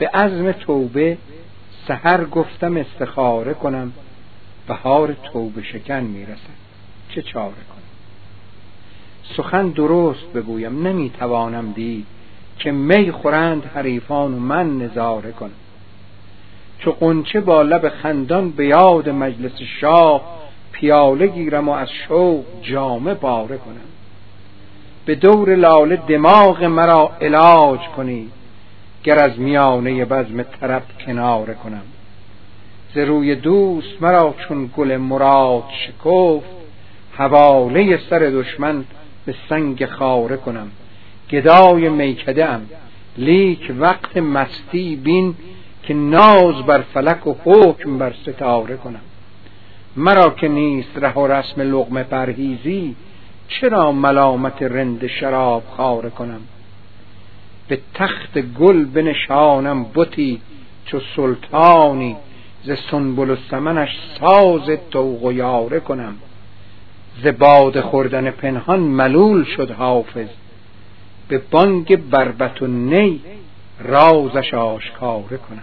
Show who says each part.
Speaker 1: به عزم توبه سحر گفتم استخاره کنم بهار توبه شکن می‌رسد. چه چاره کنم؟ سخن درست بگویم نمی‌توانم دید که می خورند حریفان و من نظاره کنم. چو قنچه با لب خندان به یاد مجلس شاه پیاله گیرم و از شوق جامه باره کنم. به دور لاله دماغ مرا علاج کنید گر از میانه بزم طرب کناره کنم. ز روی دوست مرا چون گل مراد شکفت حواله سر دشمن به سنگ خاره کنم. گدای میکده ام لیک وقت مستی بین که ناز بر فلک و حکم بر ستاره کنم. مرا که نیست ره و رسم لغم پرهیزی چرا ملامت رند شراب خاره کنم؟ به تخت گل بنشانم بتی چو سلطانی ز سنبل و سمنش ساز توق و یاره کنم. ز باد خوردن پنهان ملول شد حافظ. به بانگ بربت و نی رازش آشکاره کنم.